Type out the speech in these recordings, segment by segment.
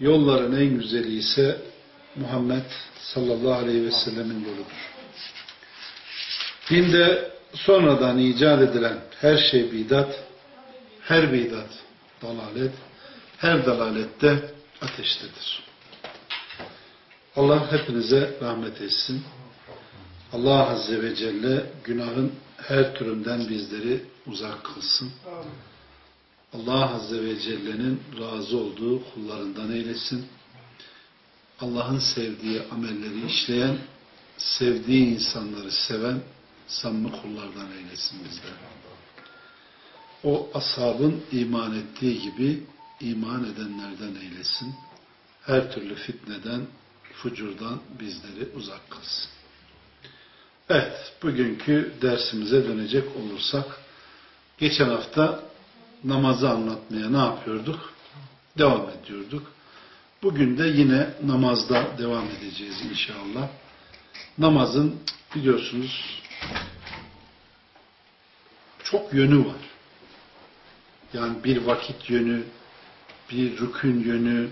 Yolların en güzeli ise Muhammed sallallahu aleyhi ve sellemin yoludur. Dinde sonradan icat edilen her şey bidat, her bidat dalalet, her dalalette ateştedir. Allah hepinize rahmet etsin. Allah Azze ve Celle günahın her türünden bizleri uzak kılsın. Allah Azze ve Celle'nin razı olduğu kullarından eylesin. Allah'ın sevdiği amelleri işleyen, sevdiği insanları seven samimi kullardan eylesin bizden. O ashabın iman ettiği gibi iman edenlerden eylesin. Her türlü fitneden, fucurdan bizleri uzak kılsın. Evet, bugünkü dersimize dönecek olursak, geçen hafta namazı anlatmaya ne yapıyorduk? Devam ediyorduk. Bugün de yine namazda devam edeceğiz inşallah. Namazın biliyorsunuz çok yönü var. Yani bir vakit yönü, bir rükün yönü,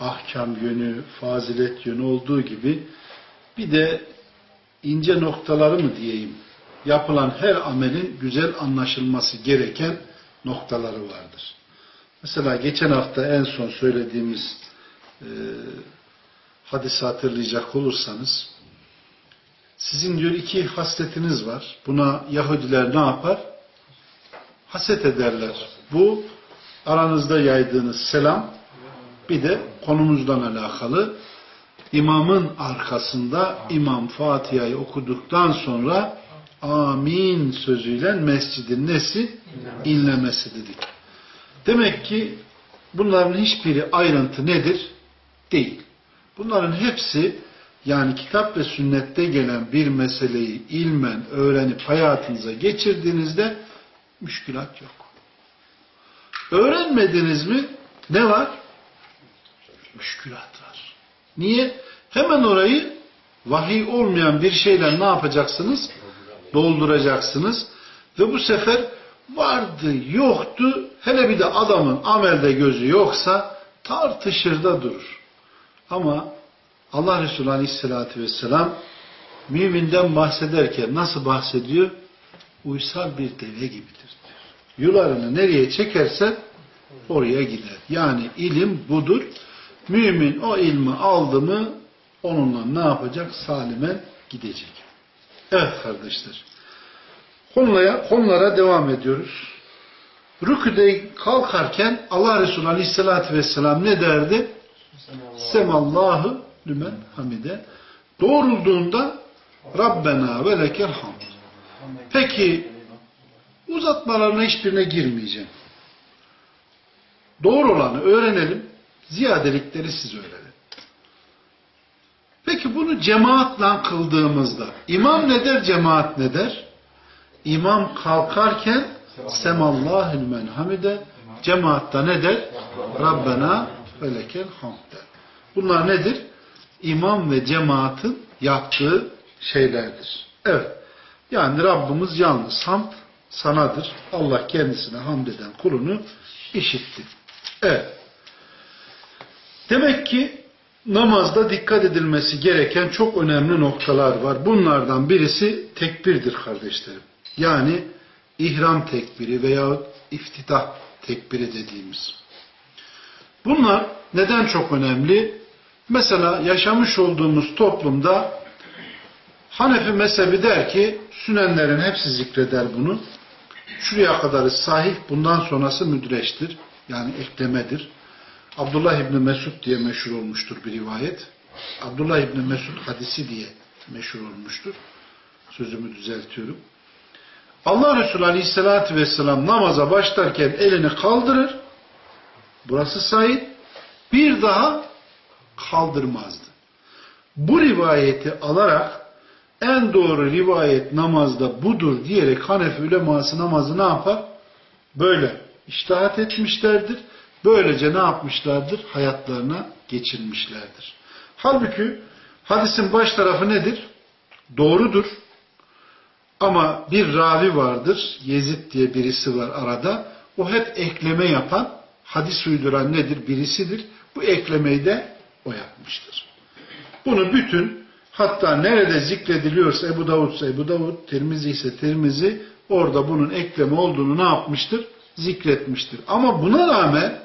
ahkam yönü, fazilet yönü olduğu gibi bir de ince noktaları mı diyeyim, yapılan her amelin güzel anlaşılması gereken noktaları vardır. Mesela geçen hafta en son söylediğimiz e, hadisi hatırlayacak olursanız sizin diyor iki hasletiniz var. Buna Yahudiler ne yapar? Haset ederler. Bu aranızda yaydığınız selam bir de konumuzdan alakalı imamın arkasında imam Fatiha'yı okuduktan sonra amin sözüyle mescidin nesi? inlemesi dedik. Demek ki bunların hiçbiri ayrıntı nedir? Değil. Bunların hepsi yani kitap ve sünnette gelen bir meseleyi ilmen öğrenip hayatınıza geçirdiğinizde müşkülat yok. Öğrenmediniz mi ne var? Müşkülat var. Niye? Hemen orayı vahiy olmayan bir şeyle ne yapacaksınız? Dolduracaksınız. Ve bu sefer vardı, yoktu. Hele bir de adamın amelde gözü yoksa tartışır da durur. Ama Allah Resulü Aleyhisselatü Vesselam müminden bahsederken nasıl bahsediyor? Uysal bir deve gibidir. Yularını nereye çekerse oraya gider. Yani ilim budur. Mümin o ilmi aldı mı onunla ne yapacak? Salime gidecek. Evet kardeşler. Konulara, konulara devam ediyoruz. Rüküde kalkarken Allah Resulü Aleyhisselatü Vesselam ne derdi? Semallahu lümen hamide. Doğrulduğunda Rabbena ve lekel hamd. Peki uzatmalarına hiçbirine girmeyeceğim. Doğru olanı öğrenelim. Ziyadelikleri siz öğrenin. Peki bunu cemaatle kıldığımızda imam ne der, cemaat ne der? İmam kalkarken semallahül men hamide cemaatta ne der? Rabbena ve lekel hamd der. Bunlar nedir? İmam ve cemaatin yaptığı şeylerdir. Evet. Yani Rabbimiz yalnız hamd sanadır. Allah kendisine hamd eden kulunu işitti. Evet. Demek ki namazda dikkat edilmesi gereken çok önemli noktalar var. Bunlardan birisi tekbirdir kardeşlerim. Yani ihram tekbiri veya iftitah tekbiri dediğimiz. Bunlar neden çok önemli? Mesela yaşamış olduğumuz toplumda Hanefi mezhebi der ki sünenlerin hepsi zikreder bunu. Şuraya kadarı sahih, bundan sonrası müdreştir. Yani eklemedir. Abdullah İbni Mesud diye meşhur olmuştur bir rivayet. Abdullah İbni Mesud hadisi diye meşhur olmuştur. Sözümü düzeltiyorum. Allah Resulü Aleyhisselatü Vesselam namaza başlarken elini kaldırır. Burası sahip. Bir daha kaldırmazdı. Bu rivayeti alarak en doğru rivayet namazda budur diyerek Hanefi uleması namazı ne yapar? Böyle iştahat etmişlerdir. Böylece ne yapmışlardır? Hayatlarına geçirmişlerdir. Halbuki hadisin baş tarafı nedir? Doğrudur. Ama bir ravi vardır. Yezid diye birisi var arada. O hep ekleme yapan, hadis uyduran nedir? Birisidir. Bu eklemeyi de o yapmıştır. Bunu bütün hatta nerede zikrediliyorsa Ebu Davud ise Ebu Davud, Tirmizi ise Tirmizi orada bunun ekleme olduğunu ne yapmıştır? Zikretmiştir. Ama buna rağmen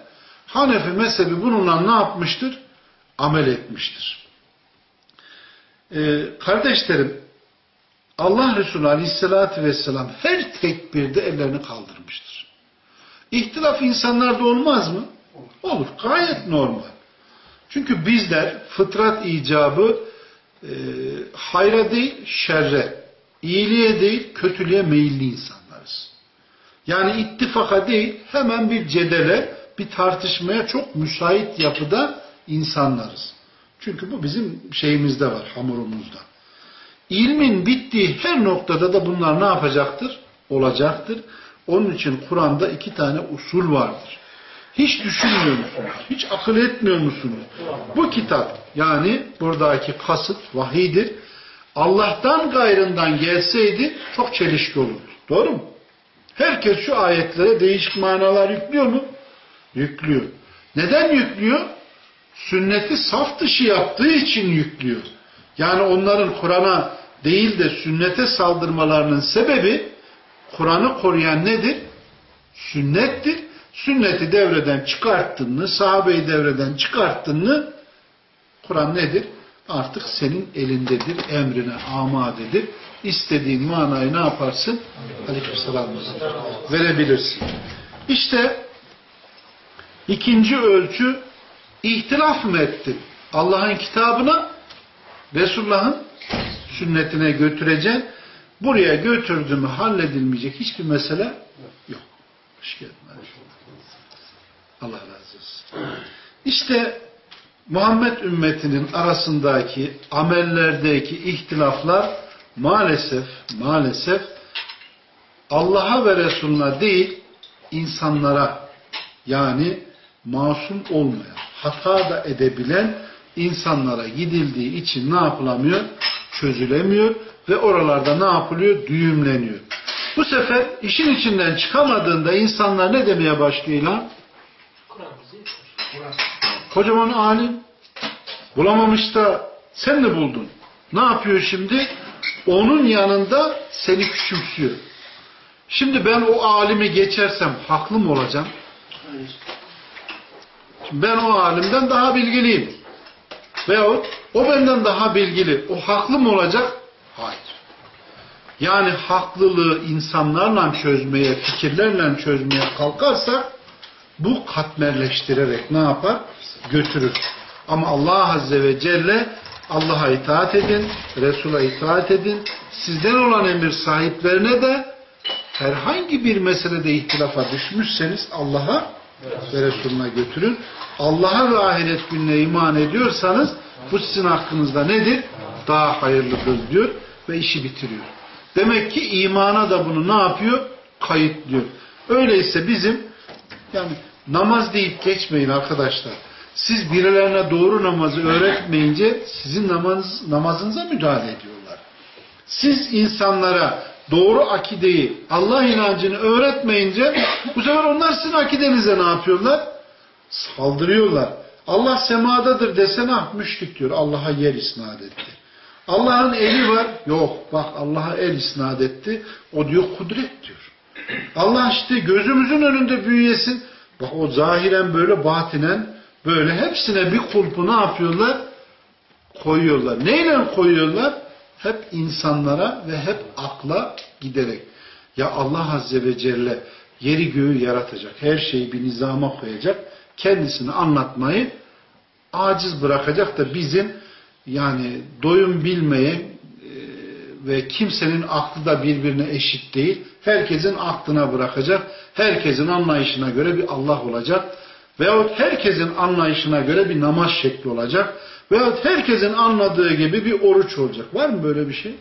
Hanefi mezhebi bununla ne yapmıştır? Amel etmiştir. Ee, kardeşlerim Allah Resulü Aleyhisselatü Vesselam her tekbirde ellerini kaldırmıştır. İhtilaf insanlarda olmaz mı? Olur. Gayet normal. Çünkü bizler fıtrat icabı e, hayra değil şerre, iyiliğe değil kötülüğe meyilli insanlarız. Yani ittifaka değil hemen bir cedele, bir tartışmaya çok müsait yapıda insanlarız. Çünkü bu bizim şeyimizde var, hamurumuzda. İlmin bittiği her noktada da bunlar ne yapacaktır? Olacaktır. Onun için Kur'an'da iki tane usul vardır. Hiç düşünmüyor musunuz? Hiç akıl etmiyor musunuz? Bu kitap yani buradaki kasıt vahidir. Allah'tan gayrından gelseydi çok çelişki olurdu. Doğru mu? Herkes şu ayetlere değişik manalar yüklüyor mu? Yüklüyor. Neden yüklüyor? Sünneti saf dışı yaptığı için yüklüyor. Yani onların Kur'an'a değil de sünnete saldırmalarının sebebi Kur'an'ı koruyan nedir? Sünnettir. Sünneti devreden çıkarttın mı, sahabeyi devreden çıkarttın mı, Kur'an nedir? Artık senin elindedir, emrine amadedir. İstediğin manayı ne yaparsın? Aleykümselam verebilirsin. İşte ikinci ölçü ihtilaf mı ettin? Allah'ın kitabına, Resulullah'ın sünnetine götüreceksin. Buraya götürdüğümü halledilmeyecek hiçbir mesele yok. Hoş geldin. Allah razı olsun. İşte Muhammed ümmetinin arasındaki amellerdeki ihtilaflar maalesef maalesef Allah'a ve Resulüne değil insanlara yani masum olmayan, hata da edebilen insanlara gidildiği için ne yapılamıyor? Çözülemiyor ve oralarda ne yapılıyor? Düğümleniyor. Bu sefer işin içinden çıkamadığında insanlar ne demeye başlıyor lan? Kocaman alim bulamamış da sen ne buldun? Ne yapıyor şimdi? Onun yanında seni küçümsüyor. Şimdi ben o alimi geçersem haklı mı olacağım? Ben o alimden daha bilgiliyim. Veyahut o benden daha bilgili. O haklı mı olacak? Hayır. Yani haklılığı insanlarla çözmeye, fikirlerle çözmeye kalkarsak bu katmerleştirerek ne yapar? Götürür. Ama Allah Azze ve Celle Allah'a itaat edin, Resul'a itaat edin. Sizden olan emir sahiplerine de herhangi bir meselede ihtilafa düşmüşseniz Allah'a ve Resulüne götürün. Allah'a ve ahiret gününe iman ediyorsanız bu sizin hakkınızda nedir? Daha hayırlıdır diyor ve işi bitiriyor. Demek ki imana da bunu ne yapıyor? Kayıtlıyor. Öyleyse bizim yani namaz deyip geçmeyin arkadaşlar. Siz birilerine doğru namazı öğretmeyince sizin namaz, namazınıza müdahale ediyorlar. Siz insanlara doğru akideyi, Allah inancını öğretmeyince bu sefer onlar sizin akidenize ne yapıyorlar? Saldırıyorlar. Allah semadadır desene ah müşrik diyor. Allah'a yer isnat etti. Allah'ın eli var. Yok bak Allah'a el isnat etti. O diyor kudret diyor. Allah işte gözümüzün önünde büyüyesin. Bak o zahiren böyle batinen böyle hepsine bir kulpu ne yapıyorlar? Koyuyorlar. Neyle koyuyorlar? Hep insanlara ve hep akla giderek. Ya Allah Azze ve Celle yeri göğü yaratacak. Her şeyi bir nizama koyacak. Kendisini anlatmayı aciz bırakacak da bizim yani doyum bilmeyen e, ve kimsenin aklı da birbirine eşit değil. Herkesin aklına bırakacak. Herkesin anlayışına göre bir Allah olacak. Veyahut herkesin anlayışına göre bir namaz şekli olacak. Veyahut herkesin anladığı gibi bir oruç olacak. Var mı böyle bir şey?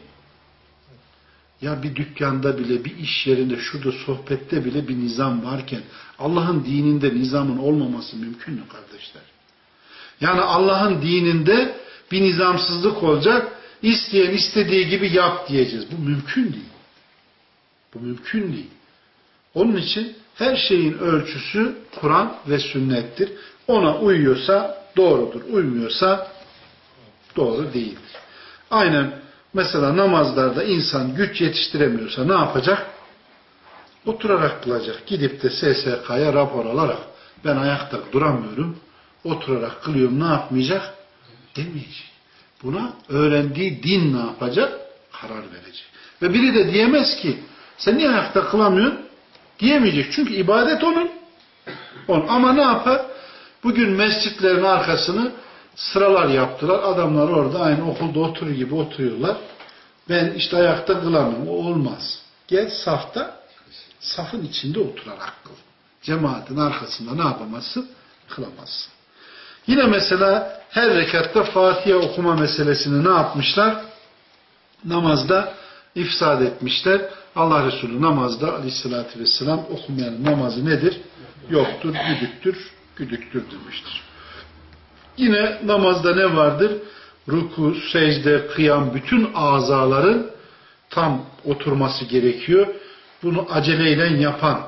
Ya bir dükkanda bile, bir iş yerinde, şurada sohbette bile bir nizam varken Allah'ın dininde nizamın olmaması mümkün mü kardeşler? Yani Allah'ın dininde bir nizamsızlık olacak, isteyen istediği gibi yap diyeceğiz. Bu mümkün değil. Bu mümkün değil. Onun için her şeyin ölçüsü Kur'an ve sünnettir. Ona uyuyorsa doğrudur, uymuyorsa doğru değildir. Aynen mesela namazlarda insan güç yetiştiremiyorsa ne yapacak? Oturarak kılacak. Gidip de SSK'ya rapor alarak ben ayakta duramıyorum, oturarak kılıyorum ne yapmayacak? Demeyecek. Buna öğrendiği din ne yapacak? Karar verecek. Ve biri de diyemez ki sen niye ayakta kılamıyorsun? Diyemeyecek. Çünkü ibadet onun. onun. Ama ne yapar? Bugün mescitlerin arkasını sıralar yaptılar. Adamlar orada aynı okulda oturur gibi oturuyorlar. Ben işte ayakta kılamıyorum. O olmaz. Gel safta safın içinde oturarak kıl. Cemaatin arkasında ne yapamazsın? Kılamazsın. Yine mesela her rekatta Fatiha okuma meselesini ne yapmışlar? Namazda ifsad etmişler. Allah Resulü namazda aleyhissalatü vesselam okumayan namazı nedir? Yoktur, güdüktür, güdüktür demiştir. Yine namazda ne vardır? Ruku, secde, kıyam bütün azaların tam oturması gerekiyor. Bunu aceleyle yapan,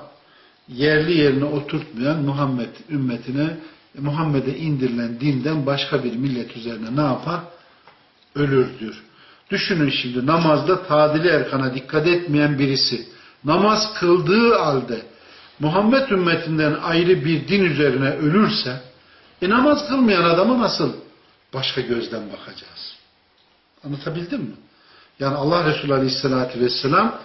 yerli yerine oturtmayan Muhammed ümmetine, Muhammed'e indirilen dinden başka bir millet üzerine ne yapar? Ölür diyor. Düşünün şimdi namazda tadili erkana dikkat etmeyen birisi namaz kıldığı halde Muhammed ümmetinden ayrı bir din üzerine ölürse e namaz kılmayan adamı nasıl başka gözden bakacağız? Anlatabildim mi? Yani Allah Resulü Aleyhisselatü Vesselam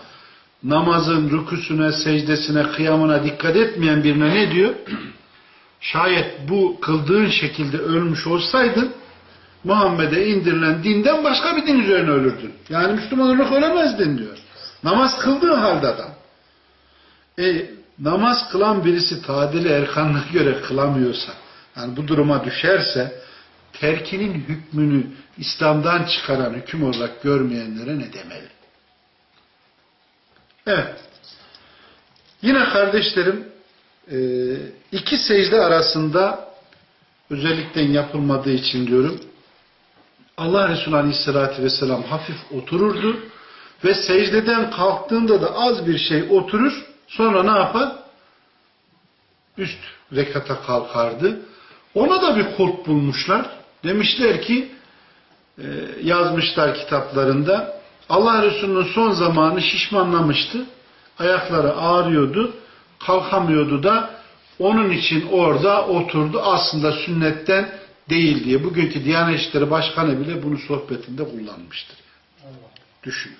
namazın rükusuna, secdesine, kıyamına dikkat etmeyen birine ne diyor? Şayet bu kıldığın şekilde ölmüş olsaydın Muhammed'e indirilen dinden başka bir din üzerine ölürdün. Yani Müslüman olarak ölemezdin diyor. Namaz kıldığın halde adam. E, namaz kılan birisi tadili erkanına göre kılamıyorsa, yani bu duruma düşerse, terkinin hükmünü İslam'dan çıkaran hüküm olarak görmeyenlere ne demeli? Evet. Yine kardeşlerim, e, iki secde arasında özellikle yapılmadığı için diyorum, Allah Resulü Aleyhisselatü Vesselam hafif otururdu ve secdeden kalktığında da az bir şey oturur sonra ne yapar? Üst rekata kalkardı. Ona da bir kulp bulmuşlar. Demişler ki e, yazmışlar kitaplarında Allah Resulü'nün son zamanı şişmanlamıştı. Ayakları ağrıyordu. Kalkamıyordu da onun için orada oturdu. Aslında sünnetten değil diye bugünkü Diyanet İşleri Başkanı bile bunu sohbetinde kullanmıştır. Düşün.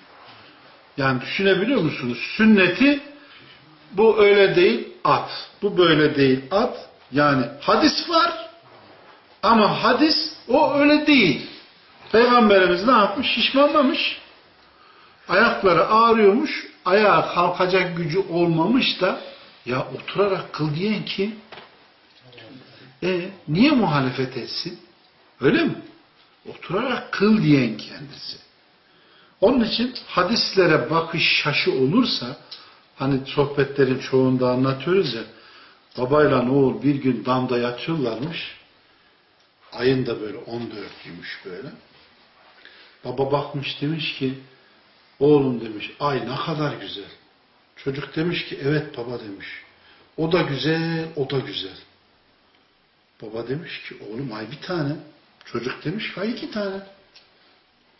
Yani düşünebiliyor musunuz? Sünneti bu öyle değil at. Bu böyle değil at. Yani hadis var ama hadis o öyle değil. Peygamberimiz ne yapmış? Şişmanlamış. Ayakları ağrıyormuş. Ayağa kalkacak gücü olmamış da ya oturarak kıl diyen kim? E niye muhalefet etsin? Öyle mi? Oturarak kıl diyen kendisi. Onun için hadislere bakış şaşı olursa hani sohbetlerin çoğunda anlatıyoruz ya babayla oğul bir gün damda yatıyorlarmış ayın da böyle 14'üymüş böyle baba bakmış demiş ki oğlum demiş ay ne kadar güzel çocuk demiş ki evet baba demiş o da güzel o da güzel Baba demiş ki oğlum ay bir tane. Çocuk demiş ki ay iki tane.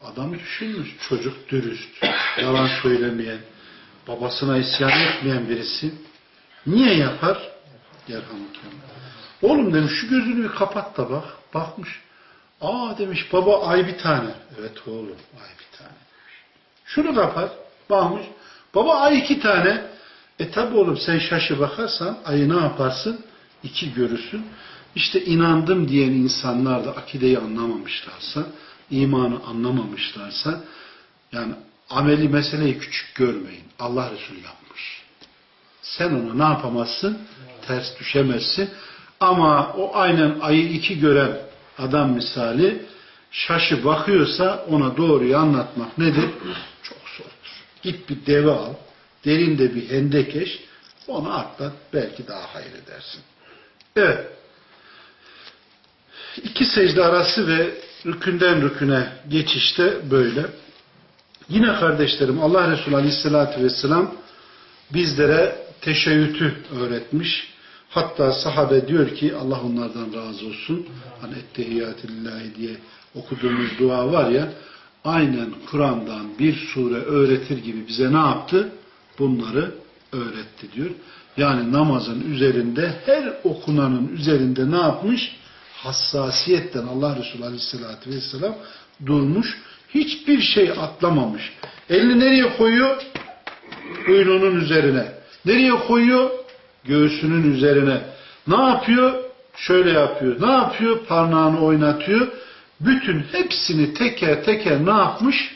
Adam düşünmüş. Çocuk dürüst, yalan söylemeyen, babasına isyan etmeyen birisi. Niye yapar? Yerhamdülillah. Oğlum demiş şu gözünü bir kapat da bak. Bakmış. Aa demiş baba ay bir tane. Evet oğlum ay bir tane. Şunu kapat. Bakmış. Baba ay iki tane. E tabi oğlum sen şaşı bakarsan ayı ne yaparsın? İki görürsün. İşte inandım diyen insanlar da akideyi anlamamışlarsa, imanı anlamamışlarsa, yani ameli meseleyi küçük görmeyin. Allah Resulü yapmış. Sen ona ne yapamazsın? Ters düşemezsin. Ama o aynen ayı iki gören adam misali şaşı bakıyorsa ona doğruyu anlatmak nedir? Çok zordur. Git bir deve al, derinde bir hendekeş, onu atlat, belki daha hayır edersin. Evet. İki secde arası ve rükünden rüküne geçişte böyle. Yine kardeşlerim Allah Resulü Aleyhisselatü Vesselam bizlere teşeyyütü öğretmiş. Hatta sahabe diyor ki Allah onlardan razı olsun. Hani ettehiyyatillâhi diye okuduğumuz dua var ya aynen Kur'an'dan bir sure öğretir gibi bize ne yaptı? Bunları öğretti diyor. Yani namazın üzerinde her okunanın üzerinde ne yapmış? Hassasiyetten Allah Resulü Aleyhisselatü Vesselam durmuş. Hiçbir şey atlamamış. Elini nereye koyuyor? Kuyruğunun üzerine. Nereye koyuyor? Göğsünün üzerine. Ne yapıyor? Şöyle yapıyor. Ne yapıyor? Parnağını oynatıyor. Bütün hepsini teker teker ne yapmış?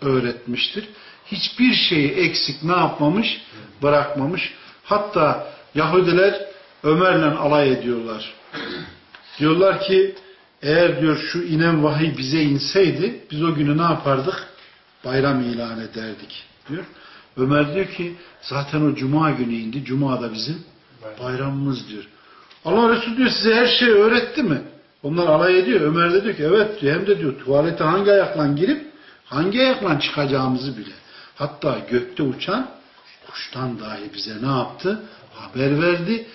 Öğretmiştir. Hiçbir şeyi eksik ne yapmamış? Bırakmamış. Hatta Yahudiler Ömer'le alay ediyorlar. Diyorlar ki eğer diyor şu inen vahiy bize inseydi biz o günü ne yapardık? Bayram ilan ederdik diyor. Ömer diyor ki zaten o cuma günü indi. Cuma da bizim bayramımız diyor. Allah Resulü diyor size her şeyi öğretti mi? Onlar alay ediyor. Ömer de diyor ki evet diyor. Hem de diyor tuvalete hangi ayakla girip hangi ayakla çıkacağımızı bile. Hatta gökte uçan kuştan dahi bize ne yaptı? Haber verdi.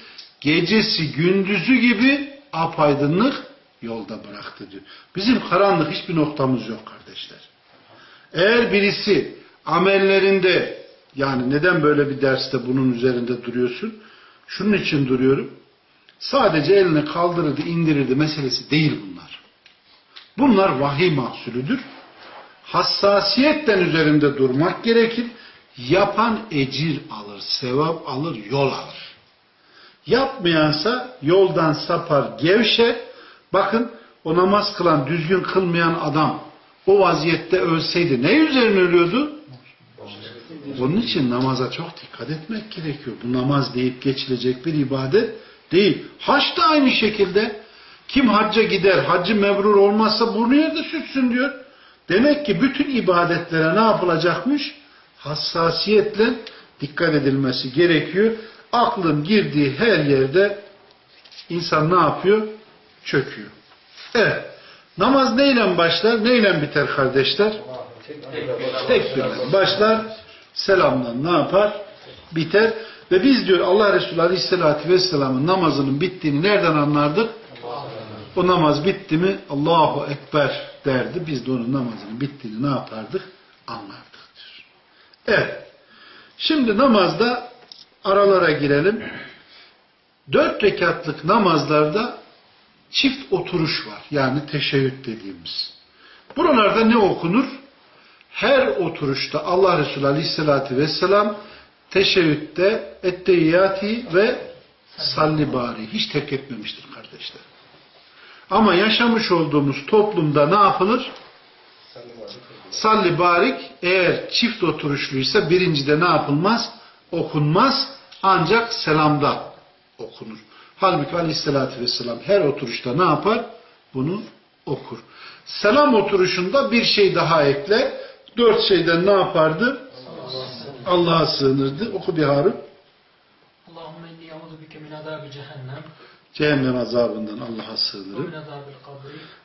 Gecesi gündüzü gibi apaydınlık yolda bıraktı diyor. Bizim karanlık hiçbir noktamız yok kardeşler. Eğer birisi amellerinde yani neden böyle bir derste bunun üzerinde duruyorsun? Şunun için duruyorum. Sadece elini kaldırırdı, indirirdi meselesi değil bunlar. Bunlar vahiy mahsulüdür. Hassasiyetten üzerinde durmak gerekir. Yapan ecir alır, sevap alır, yol alır. Yapmayansa yoldan sapar, gevşer. Bakın o namaz kılan, düzgün kılmayan adam o vaziyette ölseydi ne üzerine ölüyordu? Onun için namaza çok dikkat etmek gerekiyor. Bu namaz deyip geçilecek bir ibadet değil. Haç da aynı şekilde. Kim hacca gider, hacı mebrur olmazsa burnu yerde sütsün diyor. Demek ki bütün ibadetlere ne yapılacakmış? Hassasiyetle dikkat edilmesi gerekiyor. Aklın girdiği her yerde insan ne yapıyor? Çöküyor. Evet. Namaz neyle başlar, neyle biter kardeşler? Tekbirle başlar, selamdan ne yapar? Biter. Ve biz diyor Allah Resulü Aleyhisselatü Vesselam'ın namazının bittiğini nereden anlardık? O namaz bitti mi Allahu Ekber derdi. Biz de onun namazının bittiğini ne yapardık? Anlardık diyor. Evet. Şimdi namazda aralara girelim. Dört rekatlık namazlarda çift oturuş var. Yani teşebbüt dediğimiz. Buralarda ne okunur? Her oturuşta Allah Resulü Aleyhisselatü Vesselam teşebbütte etteyyati ve sallibari hiç terk etmemiştir kardeşler. Ama yaşamış olduğumuz toplumda ne yapılır? Salli barik eğer çift oturuşluysa birincide ne yapılmaz? Okunmaz. Ancak selamda okunur. Halbuki aleyhissalatü vesselam her oturuşta ne yapar? Bunu okur. Selam oturuşunda bir şey daha ekler. Dört şeyden ne yapardı? Allah'a sığınırdı. Oku bir Harun. Allahümme inni yauzu bike min azabi cehennem Cehennem azabından Allah'a sığınırım.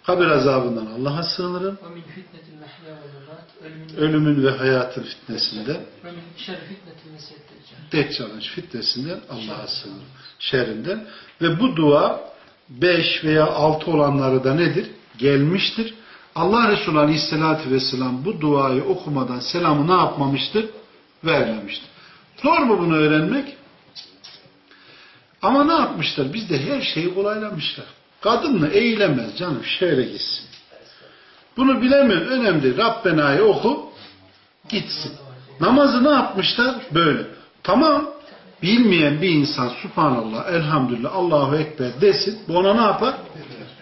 Kabir azabından Allah'a sığınırım. ölümün ve hayatın fitnesinden. Deccal'ın fitnesinden Allah'a sığınırım. Şerrinden. Ve bu dua beş veya altı olanları da nedir? Gelmiştir. Allah Resulü Aleyhisselatü Vesselam bu duayı okumadan selamı ne yapmamıştır? Vermemiştir. Zor mu bunu öğrenmek? Ama ne yapmışlar? Bizde her şeyi kolaylamışlar. Kadınla eğilemez canım şöyle gitsin. Bunu bilemiyor. Önemli. Rabbena'yı oku gitsin. Namazı ne yapmışlar? Böyle. Tamam. Bilmeyen bir insan Subhanallah, Elhamdülillah, Allahu Ekber desin. Bu ona ne yapar?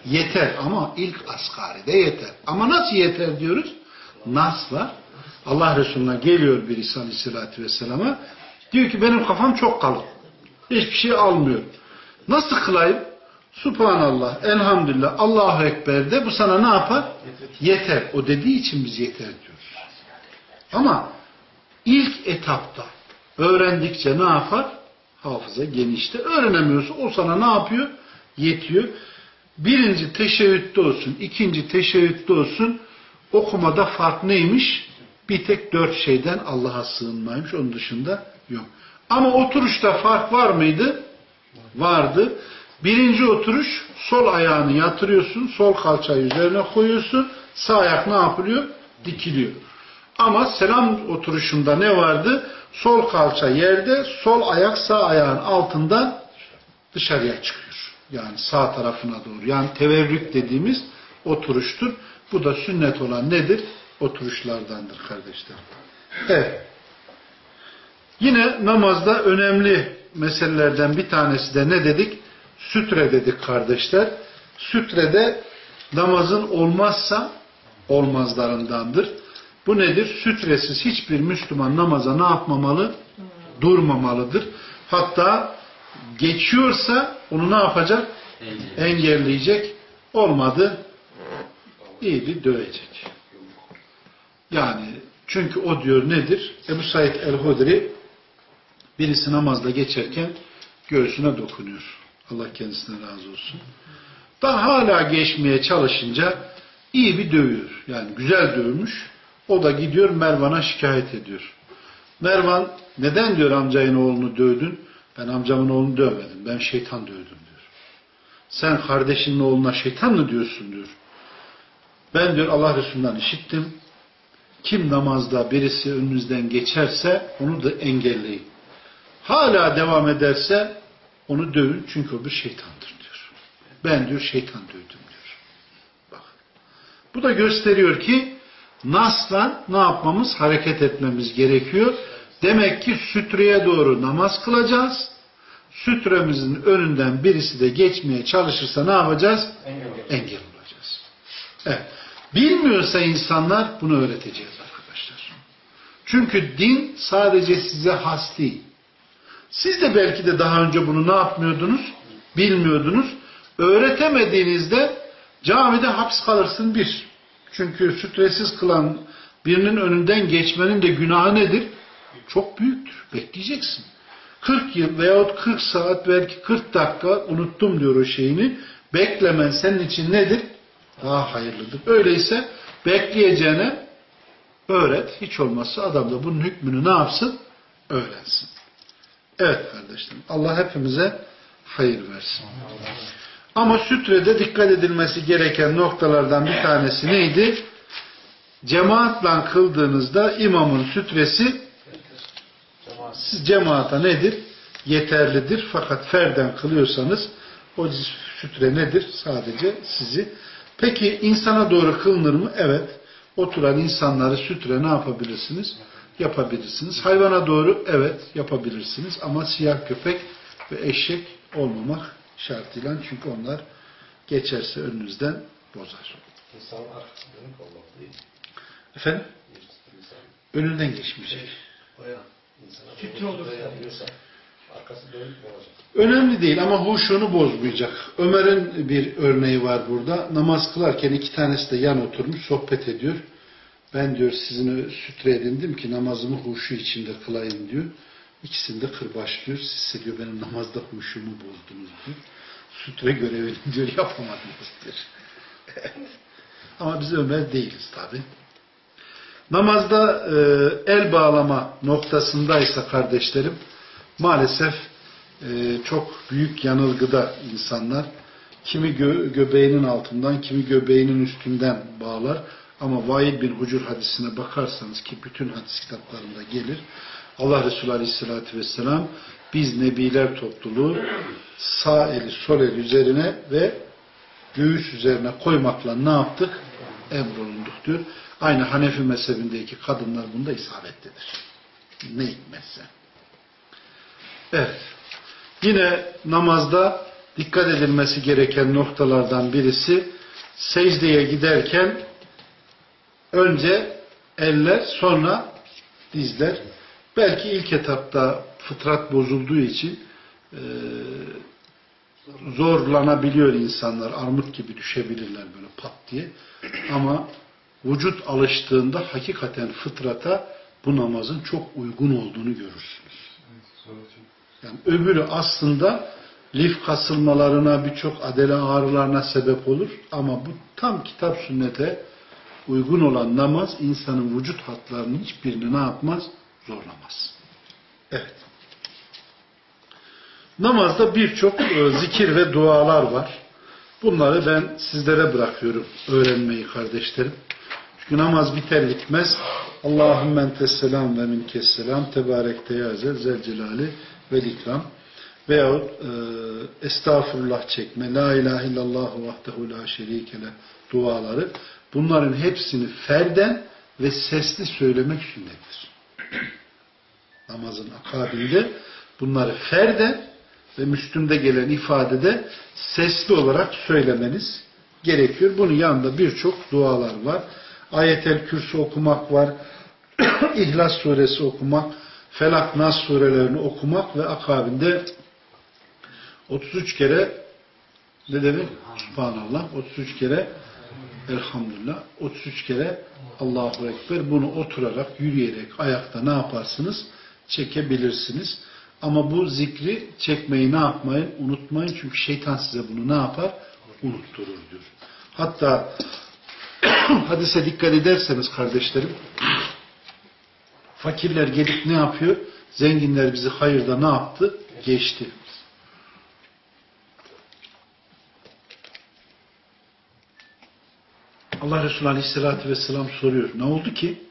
Yeter. Ama ilk asgaride yeter. Ama nasıl yeter diyoruz? Nas var. Allah Resulü'ne geliyor birisi Aleyhisselatü Vesselam'a. Diyor ki benim kafam çok kalın. Hiçbir şey almıyor. Nasıl kılayım? Subhanallah, elhamdülillah, Allahu Ekber de bu sana ne yapar? Yeter. O dediği için biz yeter diyoruz. Ama ilk etapta öğrendikçe ne yapar? Hafıza genişte. Öğrenemiyorsa o sana ne yapıyor? Yetiyor. Birinci teşebbütte olsun, ikinci teşebbütte olsun okumada fark neymiş? Bir tek dört şeyden Allah'a sığınmaymış. Onun dışında yok. Ama oturuşta fark var mıydı? Vardı. Birinci oturuş sol ayağını yatırıyorsun, sol kalçayı üzerine koyuyorsun, sağ ayak ne yapılıyor? Dikiliyor. Ama selam oturuşunda ne vardı? Sol kalça yerde, sol ayak sağ ayağın altından dışarıya çıkıyor. Yani sağ tarafına doğru. Yani teverrük dediğimiz oturuştur. Bu da sünnet olan nedir? Oturuşlardandır kardeşler. Evet. Yine namazda önemli meselelerden bir tanesi de ne dedik? Sütre dedik kardeşler. Sütrede namazın olmazsa olmazlarındandır. Bu nedir? Sütresiz hiçbir Müslüman namaza ne yapmamalı? Durmamalıdır. Hatta geçiyorsa onu ne yapacak? Engelleyecek. Olmadı. iyi bir dövecek. Yani çünkü o diyor nedir? Ebu Said el-Hudri birisi namazda geçerken göğsüne dokunuyor. Allah kendisine razı olsun. Daha hala geçmeye çalışınca iyi bir dövüyor. Yani güzel dövmüş. O da gidiyor Mervan'a şikayet ediyor. Mervan neden diyor amcayın oğlunu dövdün? Ben amcamın oğlunu dövmedim. Ben şeytan dövdüm diyor. Sen kardeşinin oğluna şeytan mı diyorsun diyor. Ben diyor Allah Resulü'nden işittim. Kim namazda birisi önünüzden geçerse onu da engelleyin. Hala devam ederse onu dövün çünkü o bir şeytandır diyor. Ben diyor şeytan dövdüm diyor. Bak. Bu da gösteriyor ki nasla ne yapmamız? Hareket etmemiz gerekiyor. Demek ki sütreye doğru namaz kılacağız. Sütremizin önünden birisi de geçmeye çalışırsa ne yapacağız? Engel. Engel olacağız. Evet. Bilmiyorsa insanlar bunu öğreteceğiz arkadaşlar. Çünkü din sadece size has değil. Siz de belki de daha önce bunu ne yapmıyordunuz? Bilmiyordunuz. Öğretemediğinizde camide hapis kalırsın bir. Çünkü sütresiz kılan birinin önünden geçmenin de günahı nedir? Çok büyüktür. Bekleyeceksin. 40 yıl veyahut 40 saat belki 40 dakika unuttum diyor o şeyini. Beklemen senin için nedir? Daha hayırlıdır. Öyleyse bekleyeceğine öğret. Hiç olmazsa adam da bunun hükmünü ne yapsın? Öğrensin. Evet kardeşlerim. Allah hepimize hayır versin. Ama sütrede dikkat edilmesi gereken noktalardan bir tanesi neydi? Cemaatle kıldığınızda imamın sütresi siz cemaata nedir? Yeterlidir. Fakat ferden kılıyorsanız o sütre nedir? Sadece sizi. Peki insana doğru kılınır mı? Evet. Oturan insanları sütre ne yapabilirsiniz? Yapabilirsiniz. Hayvana doğru evet yapabilirsiniz. Ama siyah köpek ve eşek olmamak şartıyla çünkü onlar geçerse önünüzden bozar. İnsanın arkası dönük olmak değil. Efendim? İnsan, Önünden geçmeyecek. bayağı insana doğru olursa. yapıyorsa arkası olacak. Önemli değil ama huşunu bozmayacak. Ömer'in bir örneği var burada. Namaz kılarken iki tanesi de yan oturmuş sohbet ediyor. Ben diyor sizin sütre edindim ki namazımı huşu içinde kılayım diyor. İkisini de kırbaçlıyor. Siz diyor benim namazda huşumu bozdunuz diyor. Sütre görevini diyor yapamadınız diyor. Ama biz Ömer değiliz tabi. Namazda e, el bağlama noktasındaysa kardeşlerim maalesef e, çok büyük yanılgıda insanlar. Kimi gö- göbeğinin altından, kimi göbeğinin üstünden bağlar. Ama Vaid bin Hucur hadisine bakarsanız ki bütün hadis kitaplarında gelir. Allah Resulü Aleyhisselatü Vesselam biz Nebiler topluluğu sağ eli sol el üzerine ve göğüs üzerine koymakla ne yaptık? Emrolunduk diyor. Aynı Hanefi mezhebindeki kadınlar bunda isabetlidir. Ne hikmetse. Evet. Yine namazda dikkat edilmesi gereken noktalardan birisi secdeye giderken önce eller sonra dizler. Belki ilk etapta fıtrat bozulduğu için e, zorlanabiliyor insanlar. Armut gibi düşebilirler böyle pat diye. Ama vücut alıştığında hakikaten fıtrata bu namazın çok uygun olduğunu görürsünüz. Yani öbürü aslında lif kasılmalarına, birçok adele ağrılarına sebep olur. Ama bu tam kitap sünnete uygun olan namaz insanın vücut hatlarının hiçbirini ne yapmaz? Zorlamaz. Evet. Namazda birçok e, zikir ve dualar var. Bunları ben sizlere bırakıyorum öğrenmeyi kardeşlerim. Çünkü namaz biter bitmez Allahümme entesselam ve minkesselam tebarekte yazel zelcelali ve ikram veyahut e, estağfurullah çekme la ilahe illallah vahdehu la şerikele duaları bunların hepsini ferden ve sesli söylemek sünnettir. Namazın akabinde bunları ferden ve Müslüm'de gelen ifadede sesli olarak söylemeniz gerekiyor. Bunun yanında birçok dualar var. Ayetel Kürsü okumak var. İhlas suresi okumak, Felak Nas surelerini okumak ve akabinde 33 kere ne demek? Subhanallah. 33 kere Elhamdülillah. 33 kere Allahu Ekber. Bunu oturarak, yürüyerek, ayakta ne yaparsınız? Çekebilirsiniz. Ama bu zikri çekmeyi ne yapmayın? Unutmayın. Çünkü şeytan size bunu ne yapar? Unutturur diyor. Hatta hadise dikkat ederseniz kardeşlerim fakirler gelip ne yapıyor? Zenginler bizi hayırda ne yaptı? Geçti. Allah Resulü Aleyhisselatü Vesselam soruyor. Ne oldu ki?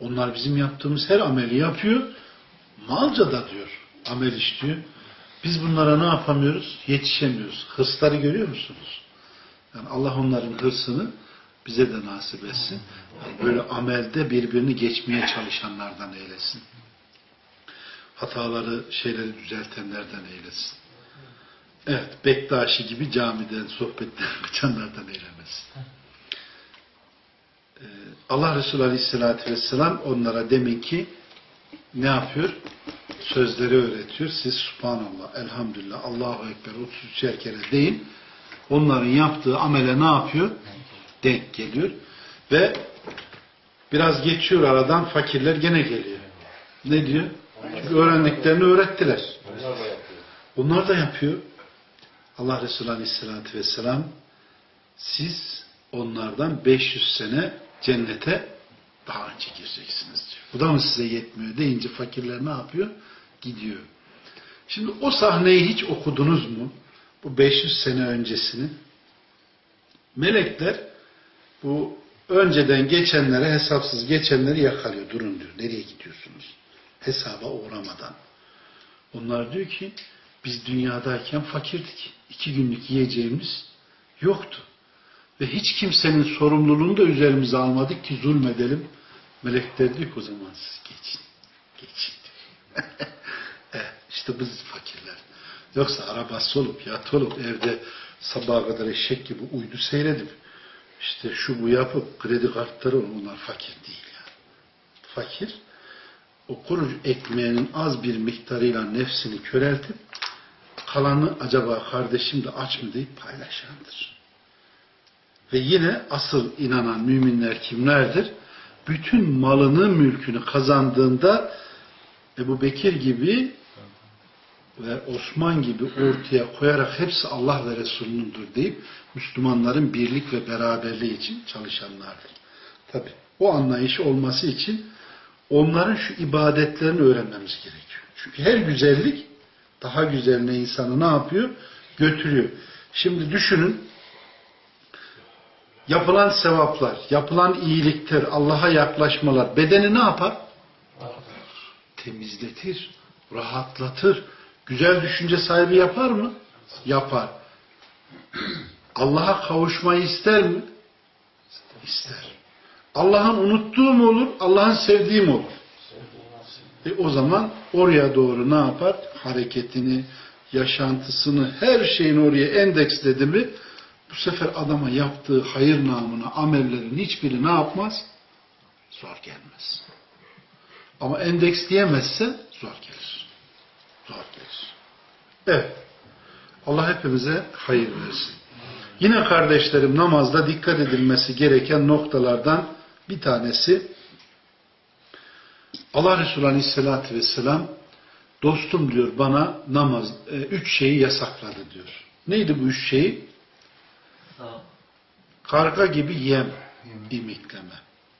Onlar bizim yaptığımız her ameli yapıyor. Malca da diyor. Amel işliyor. Biz bunlara ne yapamıyoruz? Yetişemiyoruz. Hırsları görüyor musunuz? Yani Allah onların hırsını bize de nasip etsin. Yani böyle amelde birbirini geçmeye çalışanlardan eylesin. Hataları, şeyleri düzeltenlerden eylesin. Evet, Bektaşi gibi camiden, sohbetten kaçanlardan eylemesin. Ee, Allah Resulü Aleyhisselatü Vesselam onlara demin ki ne yapıyor? Sözleri öğretiyor. Siz Subhanallah, Elhamdülillah, Allahu Ekber 33 kere deyin. Onların yaptığı amele ne yapıyor? Denk geliyor. Ve biraz geçiyor aradan fakirler gene geliyor. Ne diyor? Çünkü öğrendiklerini öğrettiler. Bunlar da yapıyor. Allah Resulü Aleyhisselatü Vesselam siz onlardan 500 sene cennete daha önce gireceksiniz. Bu da mı size yetmiyor deyince fakirler ne yapıyor? Gidiyor. Şimdi o sahneyi hiç okudunuz mu? Bu 500 sene öncesini. Melekler bu önceden geçenlere hesapsız geçenleri yakalıyor. Durun diyor. Nereye gidiyorsunuz? Hesaba uğramadan. Onlar diyor ki biz dünyadayken fakirdik. İki günlük yiyeceğimiz yoktu. Ve hiç kimsenin sorumluluğunu da üzerimize almadık ki zulmedelim. Melekler diyor ki o zaman siz geçin. Geçin diyor. evet, işte biz fakirler. Yoksa arabası olup yat olup evde sabaha kadar eşek gibi uydu seyredip işte şu bu yapıp kredi kartları onlar fakir değil yani. Fakir o kuru ekmeğinin az bir miktarıyla nefsini köreltip kalanı acaba kardeşim de aç mı deyip paylaşandır. Ve yine asıl inanan müminler kimlerdir? Bütün malını, mülkünü kazandığında Ebu Bekir gibi ve Osman gibi ortaya koyarak hepsi Allah ve Resulünündür deyip Müslümanların birlik ve beraberliği için çalışanlardır. Tabi o anlayış olması için onların şu ibadetlerini öğrenmemiz gerekiyor. Çünkü her güzellik daha güzeline insanı ne yapıyor? Götürüyor. Şimdi düşünün yapılan sevaplar, yapılan iyilikler, Allah'a yaklaşmalar bedeni ne yapar? Temizletir, rahatlatır. Güzel düşünce sahibi yapar mı? Yapar. Allah'a kavuşmayı ister mi? İster. Allah'ın unuttuğu mu olur? Allah'ın sevdiği mi olur? E o zaman oraya doğru ne yapar? Hareketini, yaşantısını, her şeyini oraya endeksledi mi bu sefer adama yaptığı hayır namına amellerin hiçbiri ne yapmaz? Zor gelmez. Ama endeksleyemezse zor gelir. Zor gelir. Evet. Allah hepimize hayır versin. Yine kardeşlerim namazda dikkat edilmesi gereken noktalardan bir tanesi Allah Resulü Aleyhisselatü Vesselam dostum diyor bana namaz e, üç şeyi yasakladı diyor. Neydi bu üç şeyi? Karga gibi yem imikleme.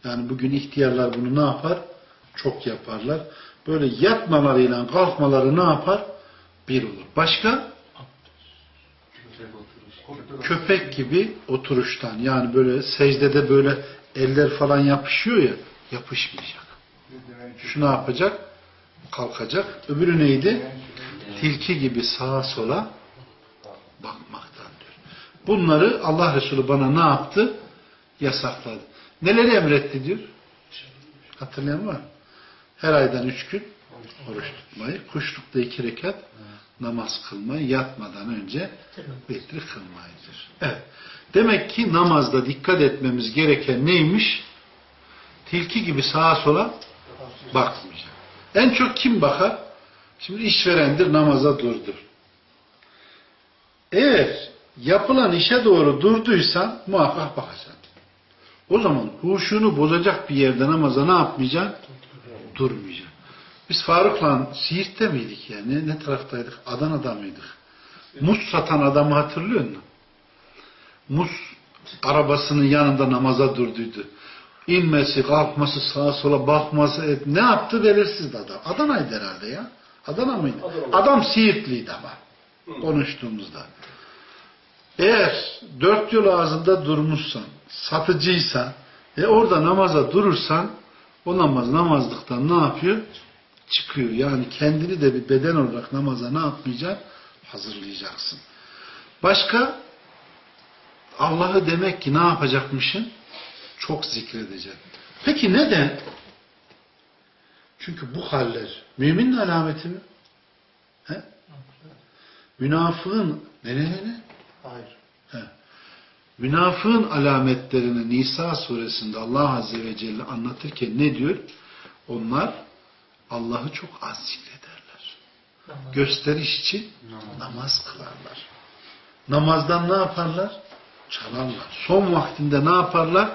Yani bugün ihtiyarlar bunu ne yapar? Çok yaparlar. Böyle yatmalarıyla kalkmaları ne yapar? Bir olur. Başka? Köpek gibi oturuştan. Yani böyle secdede böyle eller falan yapışıyor ya yapışmayacak. Şu ne yapacak? Kalkacak. Öbürü neydi? Tilki gibi sağa sola diyor. Bunları Allah Resulü bana ne yaptı? Yasakladı. Neleri emretti diyor? Hatırlayan var? Her aydan üç gün oruç tutmayı, kuşlukta iki rekat namaz kılmayı, yatmadan önce vitri kılmayıdır. Evet. Demek ki namazda dikkat etmemiz gereken neymiş? Tilki gibi sağa sola bakmayacak. En çok kim bakar? Şimdi işverendir namaza durdur. Eğer yapılan işe doğru durduysan muhakkak bakacaksın. O zaman huşunu bozacak bir yerde namaza ne yapmayacaksın? Durmayacaksın. Biz Faruk'la Siirt'te miydik yani? Ne taraftaydık? Adana'da mıydık? Muz satan adamı hatırlıyor musun? Muz arabasının yanında namaza durduydu. İnmesi, kalkması, sağa sola bakması, et, ne yaptı belirsizdi adam. Adana'ydı herhalde ya. Adana mıydı? Adam Siirtliydi ama. Konuştuğumuzda. Eğer dört yol ağzında durmuşsan, satıcıysan, e orada namaza durursan, o namaz namazlıktan ne yapıyor? Çıkıyor. Yani kendini de bir beden olarak namaza ne yapmayacaksın? Hazırlayacaksın. Başka? Allah'ı demek ki ne yapacakmışsın? Çok zikredeceksin. Peki neden? Çünkü bu haller müminin alameti mi? He? Münafığın ne ne ne ne? Hayır. He. Münafığın alametlerini Nisa suresinde Allah Azze ve Celle anlatırken ne diyor? Onlar Allah'ı çok az zikrederler. Gösteriş için namaz kılarlar. Namazdan ne yaparlar? Çalarlar. Son vaktinde ne yaparlar?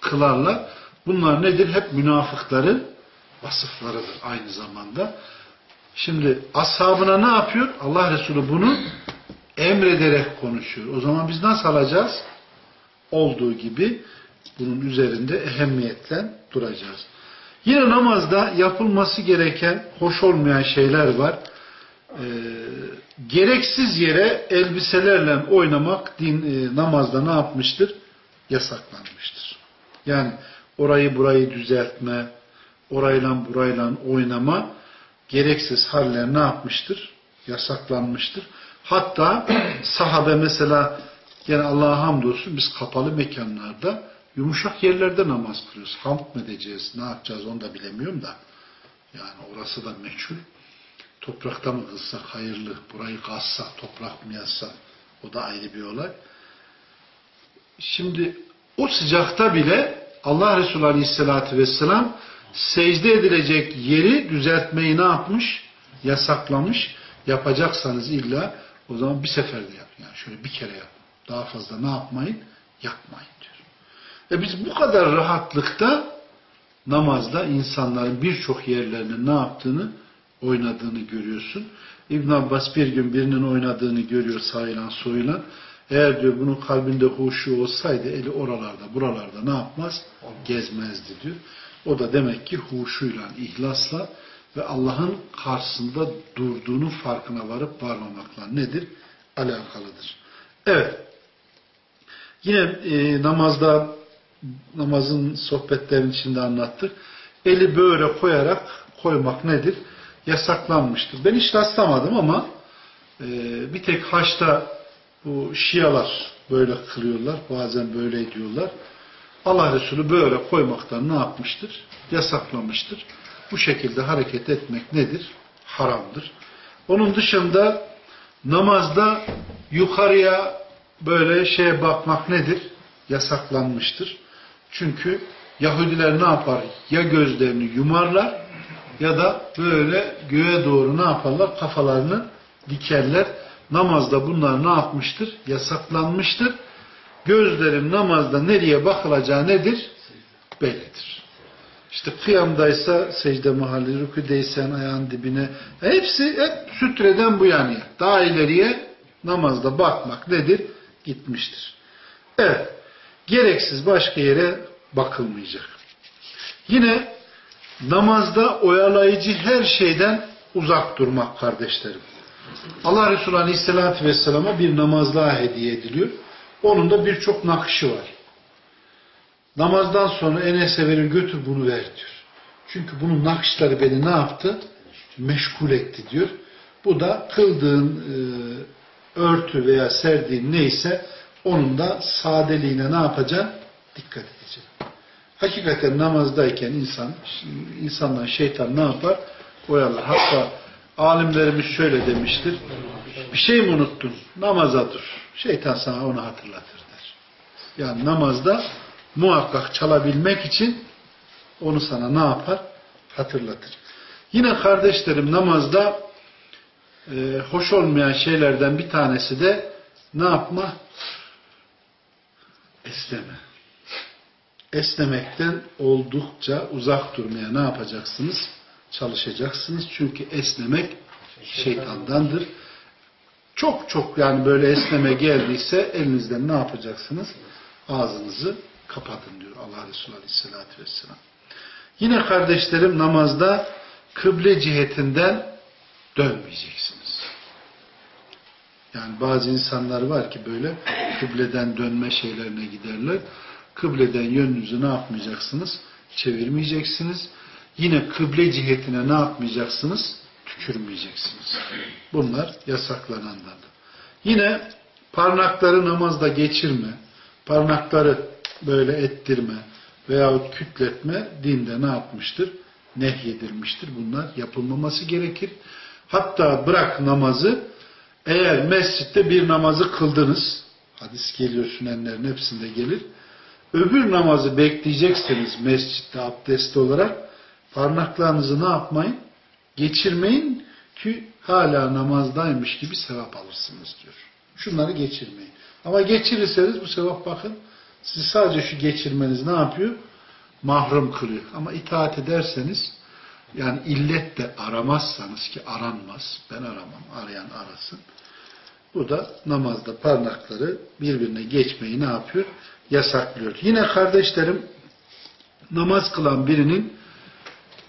Kılarlar. Bunlar nedir? Hep münafıkların vasıflarıdır aynı zamanda. Şimdi ashabına ne yapıyor? Allah Resulü bunu emrederek konuşuyor. O zaman biz nasıl alacağız? Olduğu gibi bunun üzerinde ehemmiyetle duracağız. Yine namazda yapılması gereken, hoş olmayan şeyler var. Ee, gereksiz yere elbiselerle oynamak din, e, namazda ne yapmıştır? Yasaklanmıştır. Yani orayı burayı düzeltme, orayla burayla oynama gereksiz haller ne yapmıştır? Yasaklanmıştır. Hatta sahabe mesela gene Allah'a hamdolsun biz kapalı mekanlarda yumuşak yerlerde namaz kılıyoruz. Hamd mı edeceğiz? Ne yapacağız onu da bilemiyorum da. Yani orası da meçhul. Toprakta mı kılsak hayırlı? Burayı kazsak, toprak mı yazsak? O da ayrı bir olay. Şimdi o sıcakta bile Allah Resulü Aleyhisselatü Vesselam secde edilecek yeri düzeltmeyi ne yapmış? Yasaklamış. Yapacaksanız illa o zaman bir seferde yap. Yani şöyle bir kere yap. Daha fazla ne yapmayın? Yapmayın diyor. E biz bu kadar rahatlıkta namazda insanların birçok yerlerinin ne yaptığını oynadığını görüyorsun. İbn Abbas bir gün birinin oynadığını görüyor sağıyla soyla. Eğer diyor bunun kalbinde huşu olsaydı eli oralarda buralarda ne yapmaz? Gezmezdi diyor. O da demek ki huşuyla, ihlasla ve Allah'ın karşısında durduğunun farkına varıp varmamakla nedir? Alakalıdır. Evet. Yine e, namazda namazın sohbetlerin içinde anlattık. Eli böyle koyarak koymak nedir? Yasaklanmıştır. Ben hiç rastlamadım ama e, bir tek haçta bu şialar böyle kılıyorlar. Bazen böyle ediyorlar. Allah Resulü böyle koymaktan ne yapmıştır? Yasaklamıştır. Bu şekilde hareket etmek nedir? Haramdır. Onun dışında namazda yukarıya böyle şeye bakmak nedir? Yasaklanmıştır. Çünkü Yahudiler ne yapar? Ya gözlerini yumarlar ya da böyle göğe doğru ne yaparlar? Kafalarını dikerler. namazda bunlar ne yapmıştır? Yasaklanmıştır. Gözlerin namazda nereye bakılacağı nedir? Bellidir. İşte kıyamdaysa secde mahalli, rüküdeysen ayağın dibine. Hepsi hep sütreden bu yanıya. Daha ileriye namazda bakmak nedir? Gitmiştir. Evet. Gereksiz başka yere bakılmayacak. Yine namazda oyalayıcı her şeyden uzak durmak kardeşlerim. Allah Resulü Aleyhisselatü Vesselam'a bir namazlığa hediye ediliyor. Onun da birçok nakışı var. Namazdan sonra Enes'e verin götür bunu ver diyor. Çünkü bunun nakışları beni ne yaptı? Meşgul etti diyor. Bu da kıldığın e, örtü veya serdiğin neyse onun da sadeliğine ne yapacaksın? Dikkat edeceksin. Hakikaten namazdayken insan, insandan şeytan ne yapar? Oyalar. Hatta alimlerimiz şöyle demiştir. Bir şey mi unuttun? Namaza dur. Şeytan sana onu hatırlatır der. Yani namazda muhakkak çalabilmek için onu sana ne yapar? Hatırlatır. Yine kardeşlerim namazda e, hoş olmayan şeylerden bir tanesi de ne yapma? Esneme. Esnemekten oldukça uzak durmaya ne yapacaksınız? Çalışacaksınız. Çünkü esnemek şeytandandır. Çok çok yani böyle esneme geldiyse elinizden ne yapacaksınız? Ağzınızı kapatın diyor Allah Resulü Aleyhisselatü Vesselam. Yine kardeşlerim namazda kıble cihetinden dönmeyeceksiniz. Yani bazı insanlar var ki böyle kıbleden dönme şeylerine giderler. Kıbleden yönünüzü ne yapmayacaksınız? Çevirmeyeceksiniz. Yine kıble cihetine ne yapmayacaksınız? Tükürmeyeceksiniz. Bunlar yasaklananlardır. Yine parmakları namazda geçirme, parmakları böyle ettirme veyahut kütletme dinde ne yapmıştır? Nehyedilmiştir. Bunlar yapılmaması gerekir. Hatta bırak namazı eğer mescitte bir namazı kıldınız hadis geliyor sünenlerin hepsinde gelir. Öbür namazı bekleyecekseniz mescitte abdest olarak parmaklarınızı ne yapmayın? Geçirmeyin ki hala namazdaymış gibi sevap alırsınız diyor. Şunları geçirmeyin. Ama geçirirseniz bu sevap bakın sizi sadece şu geçirmeniz ne yapıyor? Mahrum kılıyor. Ama itaat ederseniz yani illet de aramazsanız ki aranmaz. Ben aramam. Arayan arasın. Bu da namazda parmakları birbirine geçmeyi ne yapıyor? Yasaklıyor. Yine kardeşlerim namaz kılan birinin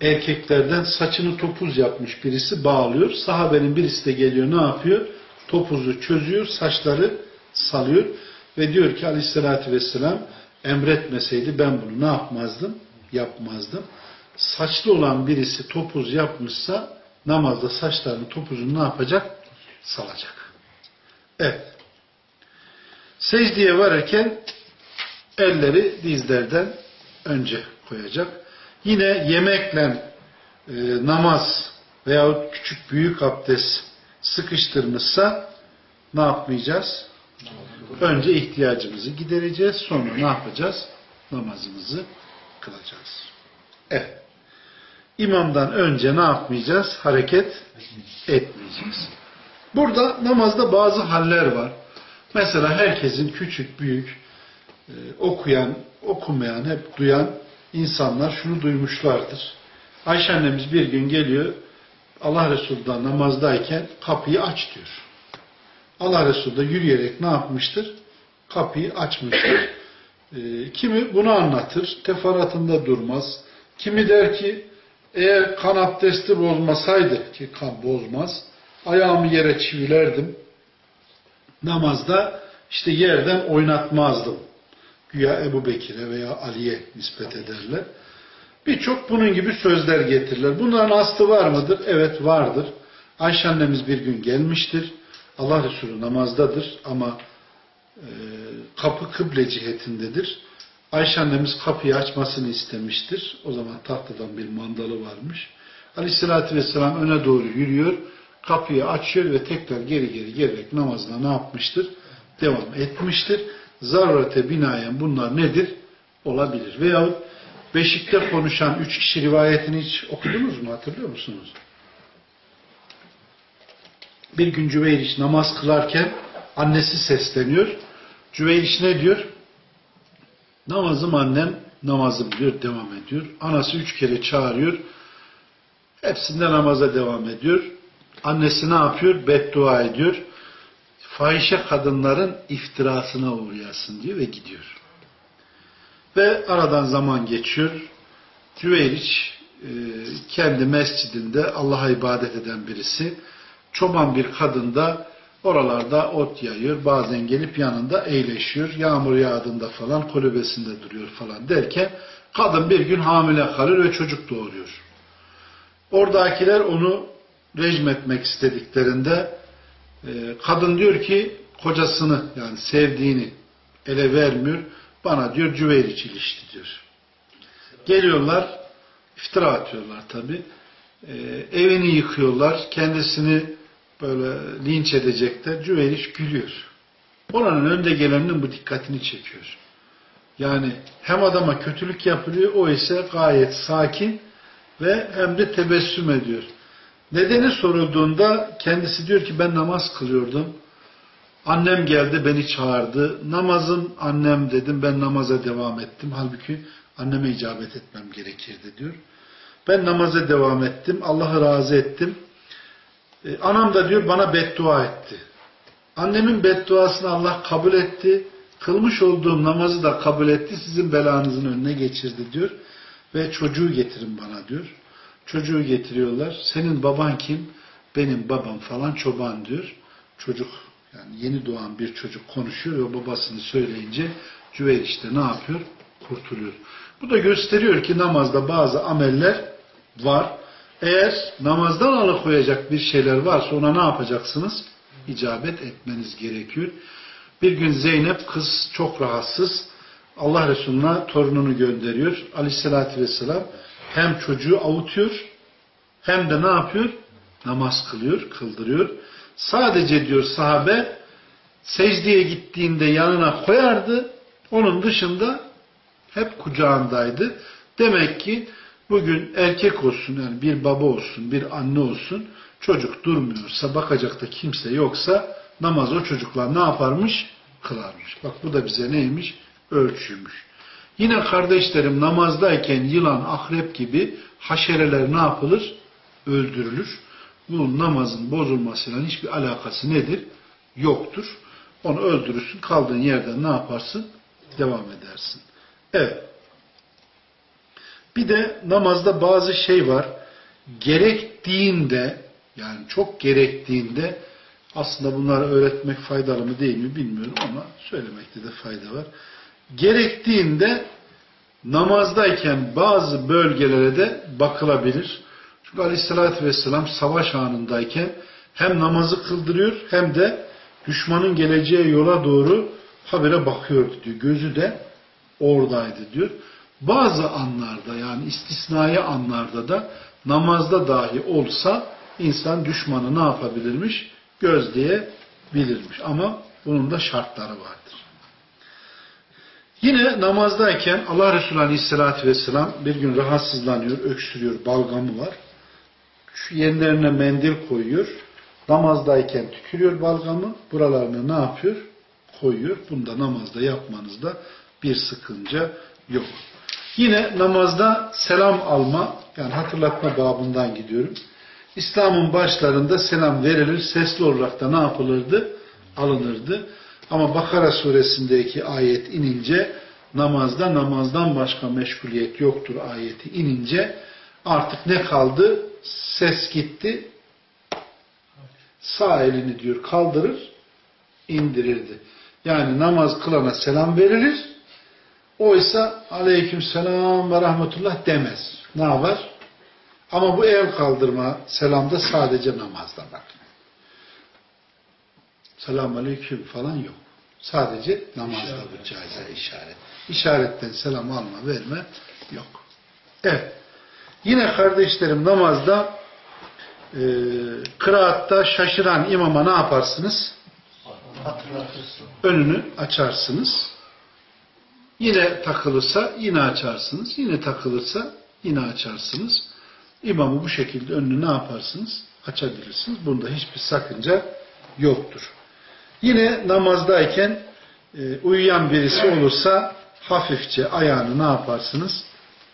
erkeklerden saçını topuz yapmış birisi bağlıyor. Sahabenin birisi de geliyor ne yapıyor? Topuzu çözüyor, saçları salıyor ve diyor ki aleyhissalatü vesselam emretmeseydi ben bunu ne yapmazdım? Yapmazdım. Saçlı olan birisi topuz yapmışsa namazda saçlarını topuzunu ne yapacak? Salacak. Evet. Secdeye varırken elleri dizlerden önce koyacak. Yine yemekle e, namaz veyahut küçük büyük abdest sıkıştırmışsa ne yapmayacağız? Önce ihtiyacımızı gidereceğiz. Sonra ne yapacağız? Namazımızı kılacağız. Evet. İmamdan önce ne yapmayacağız? Hareket etmeyeceğiz. Burada namazda bazı haller var. Mesela herkesin küçük, büyük, e, okuyan, okumayan, hep duyan insanlar şunu duymuşlardır. Ayşe annemiz bir gün geliyor, Allah Resulü'den namazdayken kapıyı aç diyor. Allah Resulü de yürüyerek ne yapmıştır? Kapıyı açmıştır. E, kimi bunu anlatır, teferruatında durmaz. Kimi der ki, eğer kan abdesti bozmasaydı, ki kan bozmaz, ayağımı yere çivilerdim, namazda işte yerden oynatmazdım. Güya Ebu Bekir'e veya Ali'ye nispet ederler. Birçok bunun gibi sözler getirirler. Bunların aslı var mıdır? Evet vardır. Ayşe annemiz bir gün gelmiştir. Allah Resulü namazdadır ama e, kapı kıble cihetindedir. Ayşe annemiz kapıyı açmasını istemiştir. O zaman tahtadan bir mandalı varmış. Aleyhissalatü vesselam öne doğru yürüyor. Kapıyı açıyor ve tekrar geri geri gelerek namazına ne yapmıştır? Devam etmiştir. Zarurete binaen bunlar nedir? Olabilir. Veyahut Beşik'te konuşan üç kişi rivayetini hiç okudunuz mu? Hatırlıyor musunuz? Bir gün Cüveyriş namaz kılarken annesi sesleniyor. Cüveyriş ne diyor? Namazım annem, namazım diyor, devam ediyor. Anası üç kere çağırıyor. Hepsinde namaza devam ediyor. Annesi ne yapıyor? Beddua ediyor. Fahişe kadınların iftirasına uğrayasın diyor ve gidiyor. Ve aradan zaman geçiyor. Cüveyriç e, kendi mescidinde Allah'a ibadet eden birisi. Çoban bir kadın da oralarda ot yayıyor. Bazen gelip yanında eğleşiyor. Yağmur yağdığında falan kulübesinde duruyor falan derken kadın bir gün hamile kalır ve çocuk doğuruyor. Oradakiler onu rejim etmek istediklerinde e, kadın diyor ki kocasını yani sevdiğini ele vermiyor. Bana diyor Cüveyriç ilişti diyor. Geliyorlar iftira atıyorlar tabi. E, evini yıkıyorlar. Kendisini böyle linç edecekler. Cüveyriç gülüyor. Oranın önde geleninin bu dikkatini çekiyor. Yani hem adama kötülük yapılıyor o ise gayet sakin ve hem de tebessüm ediyor. Nedeni sorulduğunda kendisi diyor ki ben namaz kılıyordum. Annem geldi beni çağırdı. Namazım annem dedim ben namaza devam ettim. Halbuki anneme icabet etmem gerekirdi diyor. Ben namaza devam ettim. Allah'ı razı ettim. Ee, anam da diyor bana beddua etti. Annemin bedduasını Allah kabul etti. Kılmış olduğum namazı da kabul etti. Sizin belanızın önüne geçirdi diyor. Ve çocuğu getirin bana diyor. Çocuğu getiriyorlar. Senin baban kim? Benim babam falan çoban diyor. Çocuk yani yeni doğan bir çocuk konuşuyor ve babasını söyleyince Cüveyr işte ne yapıyor? Kurtuluyor. Bu da gösteriyor ki namazda bazı ameller var. Eğer namazdan alıkoyacak bir şeyler varsa ona ne yapacaksınız? İcabet etmeniz gerekiyor. Bir gün Zeynep kız çok rahatsız. Allah Resulü'ne torununu gönderiyor. Aleyhissalatü vesselam hem çocuğu avutuyor hem de ne yapıyor? Namaz kılıyor, kıldırıyor. Sadece diyor sahabe secdeye gittiğinde yanına koyardı. Onun dışında hep kucağındaydı. Demek ki bugün erkek olsun yani bir baba olsun, bir anne olsun çocuk durmuyorsa, bakacak da kimse yoksa namaz o çocuklar ne yaparmış? Kılarmış. Bak bu da bize neymiş? Ölçüymüş. Yine kardeşlerim namazdayken yılan, akrep gibi haşereler ne yapılır? Öldürülür. Bunun namazın bozulmasıyla hiçbir alakası nedir? Yoktur. Onu öldürürsün. Kaldığın yerden ne yaparsın? Devam edersin. Evet. Bir de namazda bazı şey var. Gerektiğinde yani çok gerektiğinde aslında bunları öğretmek faydalı mı değil mi bilmiyorum ama söylemekte de fayda var. Gerektiğinde namazdayken bazı bölgelere de bakılabilir. Çünkü aleyhissalatü vesselam savaş anındayken hem namazı kıldırıyor hem de düşmanın geleceği yola doğru habere bakıyordu diyor. Gözü de oradaydı diyor. Bazı anlarda yani istisnai anlarda da namazda dahi olsa insan düşmanı ne yapabilirmiş? Gözleyebilirmiş. Ama bunun da şartları vardır. Yine namazdayken Allah Resulü Aleyhisselatü Vesselam bir gün rahatsızlanıyor, öksürüyor, balgamı var. Şu yerlerine mendil koyuyor. Namazdayken tükürüyor balgamı. Buralarına ne yapıyor? Koyuyor. Bunda namazda yapmanızda bir sıkınca yok. Yine namazda selam alma, yani hatırlatma babından gidiyorum. İslam'ın başlarında selam verilir, sesli olarak da ne yapılırdı? Alınırdı. Ama Bakara suresindeki ayet inince namazda namazdan başka meşguliyet yoktur ayeti inince artık ne kaldı? Ses gitti. Sağ elini diyor kaldırır, indirirdi. Yani namaz kılana selam verilir. Oysa aleyküm selam ve rahmetullah demez. Ne var? Ama bu el kaldırma selamda sadece namazda bak. Selam aleyküm falan yok. Sadece namazda bu caize işaret. İşaretten selam alma verme yok. Evet. Yine kardeşlerim namazda e, kıraatta şaşıran imama ne yaparsınız? Önünü açarsınız. Yine takılırsa yine açarsınız. Yine takılırsa yine açarsınız. İmamı bu şekilde önünü ne yaparsınız? açabilirsiniz. Bunda hiçbir sakınca yoktur. Yine namazdayken e, uyuyan birisi olursa hafifçe ayağını ne yaparsınız?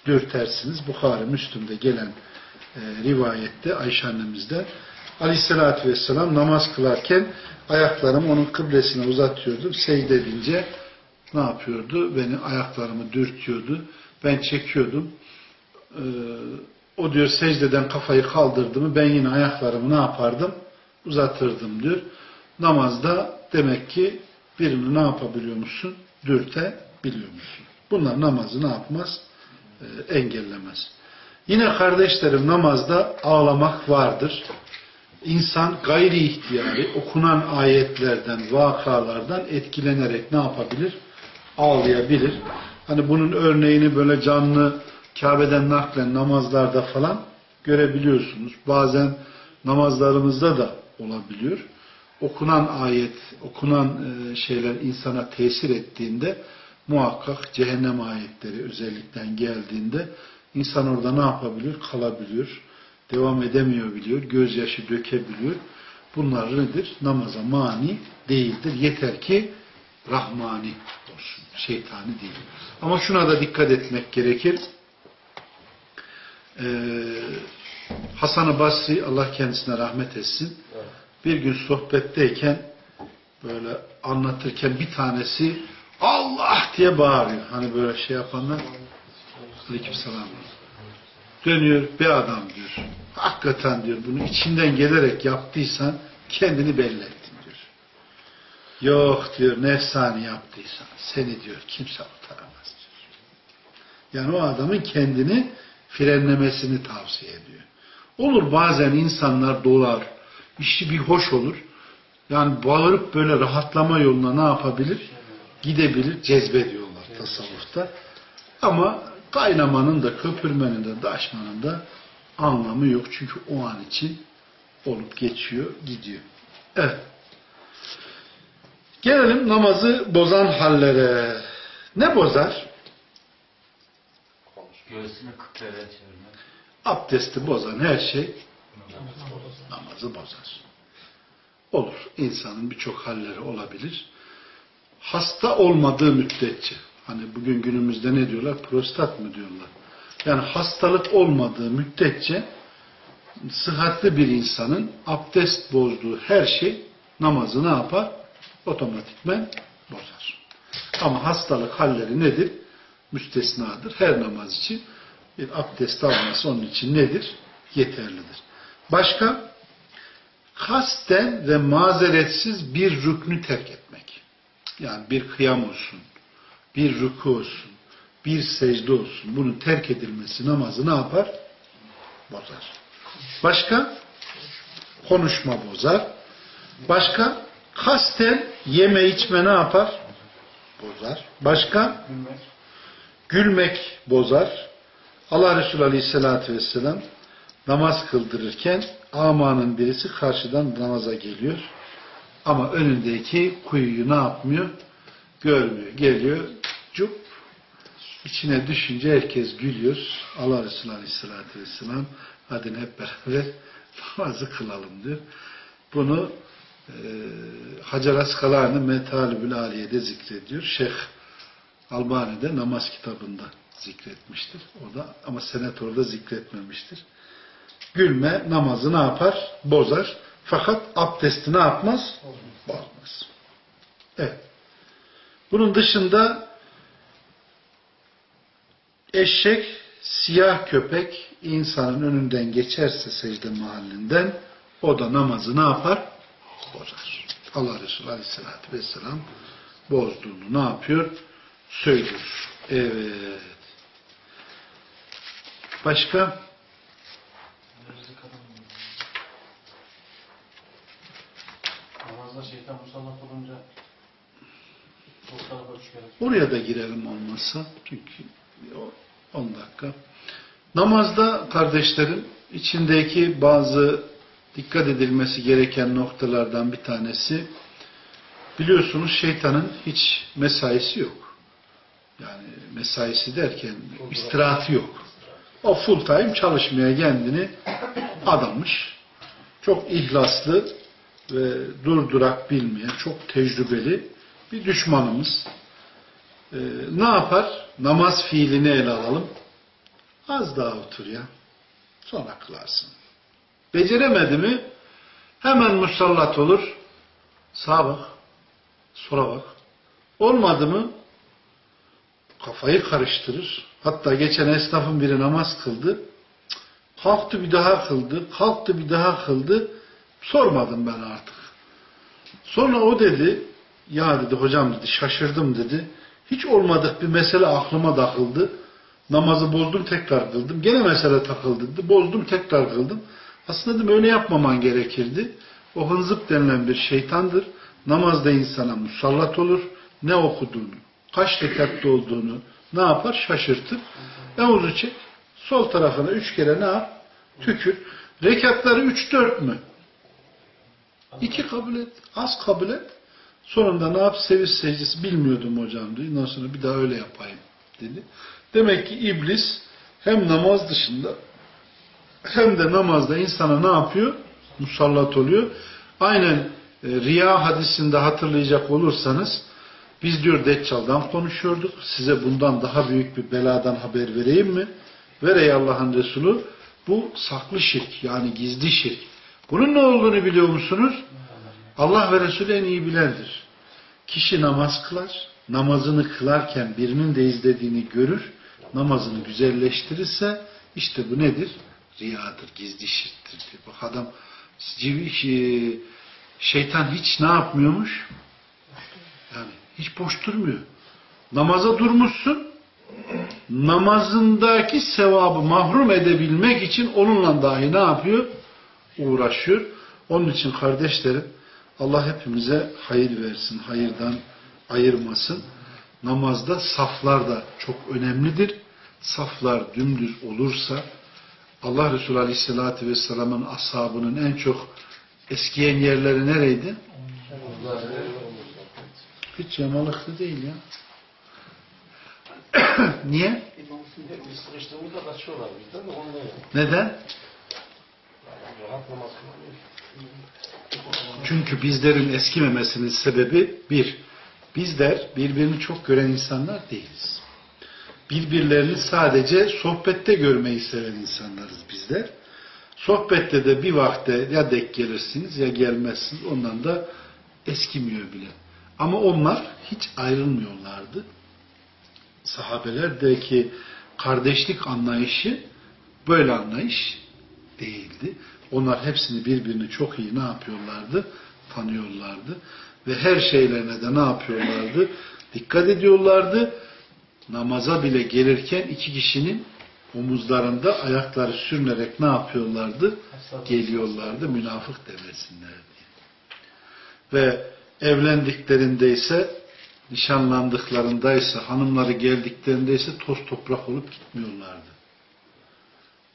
Dürtersiniz. Bukhari Müslüm'de gelen e, rivayette Ayşe annemizde Aleyhisselatü Vesselam namaz kılarken ayaklarımı onun kıblesine uzatıyordum. Secde edince ne yapıyordu? Beni ayaklarımı dürtüyordu. Ben çekiyordum. Ee, o diyor secdeden kafayı kaldırdı mı ben yine ayaklarımı ne yapardım? Uzatırdım diyor. Namazda demek ki birini ne yapabiliyor musun? Dürtebiliyor musun? Bunlar namazı ne yapmaz? Ee, engellemez. Yine kardeşlerim namazda ağlamak vardır. İnsan gayri ihtiyari okunan ayetlerden, vakalardan etkilenerek ne yapabilir? Ağlayabilir. Hani bunun örneğini böyle canlı Kabe'den naklen namazlarda falan görebiliyorsunuz. Bazen namazlarımızda da olabiliyor. Okunan ayet, okunan e, şeyler insana tesir ettiğinde muhakkak cehennem ayetleri özellikle geldiğinde insan orada ne yapabiliyor? Kalabiliyor. Devam edemiyor biliyor. Gözyaşı dökebiliyor. Bunlar nedir? Namaza mani değildir. Yeter ki rahmani. Şeytani değil. Ama şuna da dikkat etmek gerekir. Ee, Hasan-ı Basri Allah kendisine rahmet etsin. Bir gün sohbetteyken böyle anlatırken bir tanesi Allah diye bağırıyor. Hani böyle şey yapanlar Aleykümselam. Dönüyor bir adam diyor. Hakikaten diyor bunu içinden gelerek yaptıysan kendini belli diyor. Yok diyor nefsani yaptıysan seni diyor kimse kurtaramaz diyor. Yani o adamın kendini frenlemesini tavsiye ediyor. Olur bazen insanlar dolar, işi bir hoş olur. Yani bağırıp böyle rahatlama yoluna ne yapabilir? Gidebilir, cezbediyorlar tasavvufta. Ama kaynamanın da, köpürmenin de, daşmanın da anlamı yok. Çünkü o an için olup geçiyor, gidiyor. Evet. Gelelim namazı bozan hallere. Ne bozar? Göğsünü kıbleye çevirmek. Abdesti bozan her şey namazı bozar. Olur. İnsanın birçok halleri olabilir. Hasta olmadığı müddetçe, hani bugün günümüzde ne diyorlar? Prostat mı diyorlar? Yani hastalık olmadığı müddetçe sıhhatli bir insanın abdest bozduğu her şey namazı ne yapar? Otomatikmen bozar. Ama hastalık halleri nedir? Müstesnadır. Her namaz için bir abdest alması onun için nedir? Yeterlidir. Başka? Kasten ve mazeretsiz bir rüknü terk etmek. Yani bir kıyam olsun, bir ruku olsun, bir secde olsun. Bunun terk edilmesi namazı ne yapar? Bozar. Başka? Konuşma bozar. Başka? Kasten yeme içme ne yapar? Bozar. Başka? Gülmek. Gülmek bozar. Allah Resulü Aleyhisselatü Vesselam namaz kıldırırken amanın birisi karşıdan namaza geliyor. Ama önündeki kuyuyu ne yapmıyor? Görmüyor. Geliyor. Cup içine düşünce herkes gülüyor. Allah Resulü Aleyhisselatü Vesselam hadi hep beraber namazı kılalım diyor. Bunu e, Hacer Askalani Metalibül Aliye'de zikrediyor. Şeyh Albani'de namaz kitabında zikretmiştir. O da ama senet orada zikretmemiştir. Gülme namazı ne yapar? Bozar. Fakat abdesti ne yapmaz? Bozmaz. Evet. Bunun dışında eşek, siyah köpek insanın önünden geçerse secde mahallinden o da namazı ne yapar? Bozar. Allah Resulü Aleyhisselatü Vesselam bozduğunu ne yapıyor? Söylüyor. Evet. Başka? Namazda şeytan musallat olunca. Oraya da girelim olmazsa. Çünkü o 10 dakika. Namazda kardeşlerim içindeki bazı dikkat edilmesi gereken noktalardan bir tanesi biliyorsunuz şeytanın hiç mesaisi yok. Yani mesaisi derken istirahatı yok. O full time çalışmaya kendini adamış. çok ihlaslı ve durdurak bilmeyen, çok tecrübeli bir düşmanımız. Ee, ne yapar? Namaz fiilini ele alalım. Az daha otur ya. Sonra kılarsın. Beceremedi mi hemen musallat olur. Sağa bak. Sola bak. Olmadı mı kafayı karıştırır. Hatta geçen esnafın biri namaz kıldı. Kalktı bir daha kıldı. Kalktı bir daha kıldı. Sormadım ben artık. Sonra o dedi ya dedi hocam dedi şaşırdım dedi. Hiç olmadık bir mesele aklıma takıldı. Namazı bozdum tekrar kıldım. Gene mesele takıldı dedi. Bozdum tekrar kıldım. Aslında dedim öyle yapmaman gerekirdi. O hınzıp denilen bir şeytandır. Namazda insana musallat olur. Ne okuduğunu, kaç rekatta olduğunu ne yapar? Şaşırtır. Evuzu çek. Sol tarafına üç kere ne yap? Tükür. Rekatları üç dört mü? İki kabul et. Az kabul et. Sonunda ne yap? Seviş secdesi bilmiyordum hocam diyor. Ondan sonra bir daha öyle yapayım dedi. Demek ki iblis hem namaz dışında hem de namazda insana ne yapıyor? Musallat oluyor. Aynen e, Riya hadisinde hatırlayacak olursanız biz diyor Deccal'dan konuşuyorduk. Size bundan daha büyük bir beladan haber vereyim mi? Ver ey Allah'ın Resulü. Bu saklı şirk yani gizli şirk. Bunun ne olduğunu biliyor musunuz? Allah ve Resulü en iyi bilendir. Kişi namaz kılar, namazını kılarken birinin de izlediğini görür, namazını güzelleştirirse işte bu nedir? Riyadır, gizli şirktir diyor. Bak adam şey, şeytan hiç ne yapmıyormuş? Yani hiç boş durmuyor. Namaza durmuşsun, namazındaki sevabı mahrum edebilmek için onunla dahi ne yapıyor? Uğraşıyor. Onun için kardeşlerim Allah hepimize hayır versin, hayırdan ayırmasın. Namazda saflar da çok önemlidir. Saflar dümdüz olursa Allah Resulü Aleyhisselatü Vesselam'ın ashabının en çok eskiyen yerleri nereydi? Hiç yamalıklı değil ya. Niye? Neden? Çünkü bizlerin eskimemesinin sebebi bir, bizler birbirini çok gören insanlar değiliz. Birbirlerini sadece sohbette görmeyi seven insanlarız bizler. Sohbette de bir vakte ya denk gelirsiniz ya gelmezsiniz. Ondan da eskimiyor bile. Ama onlar hiç ayrılmıyorlardı. Sahabelerdeki kardeşlik anlayışı böyle anlayış değildi. Onlar hepsini birbirini çok iyi ne yapıyorlardı? Tanıyorlardı. Ve her şeylerine de ne yapıyorlardı? Dikkat ediyorlardı. Namaza bile gelirken iki kişinin omuzlarında ayakları sürünerek ne yapıyorlardı? Geliyorlardı münafık demesinler diye. Ve evlendiklerinde ise nişanlandıklarındaysa hanımları geldiklerinde ise toz toprak olup gitmiyorlardı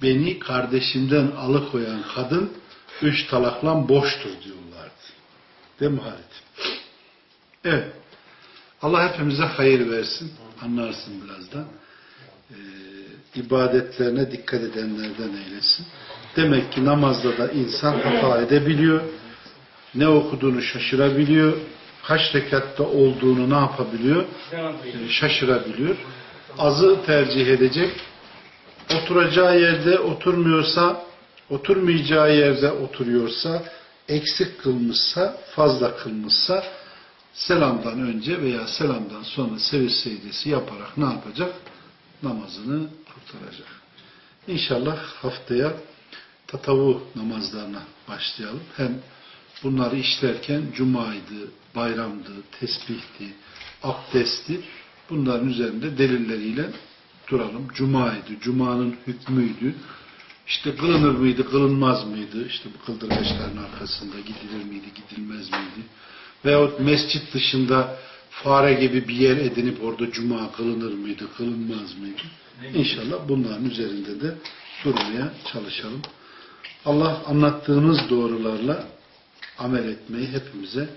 beni kardeşimden alıkoyan kadın üç talaklan boştur diyorlardı. Değil mi Halit? Evet. Allah hepimize hayır versin. Anlarsın birazdan. Ee, ibadetlerine dikkat edenlerden eylesin. Demek ki namazda da insan hata edebiliyor. Ne okuduğunu şaşırabiliyor. Kaç rekatta olduğunu ne yapabiliyor? Ee, şaşırabiliyor. Azı tercih edecek oturacağı yerde oturmuyorsa, oturmayacağı yerde oturuyorsa, eksik kılmışsa, fazla kılmışsa, selamdan önce veya selamdan sonra seviş secdesi yaparak ne yapacak? Namazını kurtaracak. İnşallah haftaya tatavu namazlarına başlayalım. Hem bunları işlerken cumaydı, bayramdı, tesbihti, abdesti bunların üzerinde delilleriyle duralım. Cuma'ydı, Cuma'nın hükmüydü. İşte kılınır mıydı, kılınmaz mıydı? İşte bu kıldırgaçların arkasında gidilir miydi, gidilmez miydi? Veyahut mescit dışında fare gibi bir yer edinip orada Cuma kılınır mıydı, kılınmaz mıydı? İnşallah bunların üzerinde de durmaya çalışalım. Allah anlattığımız doğrularla amel etmeyi hepimize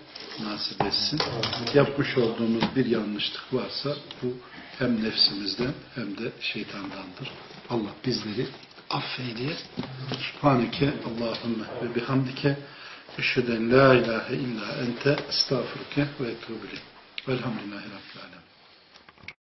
nasip etsin. Yapmış olduğumuz bir yanlışlık varsa bu hem nefsimizden hem de şeytandandır. Allah bizleri affeyle. Subhaneke Allahümme ve bihamdike أشهد أن لا إله إلا أنت أستغفرك وأتوب إليك. والحمد لله رب العالمين.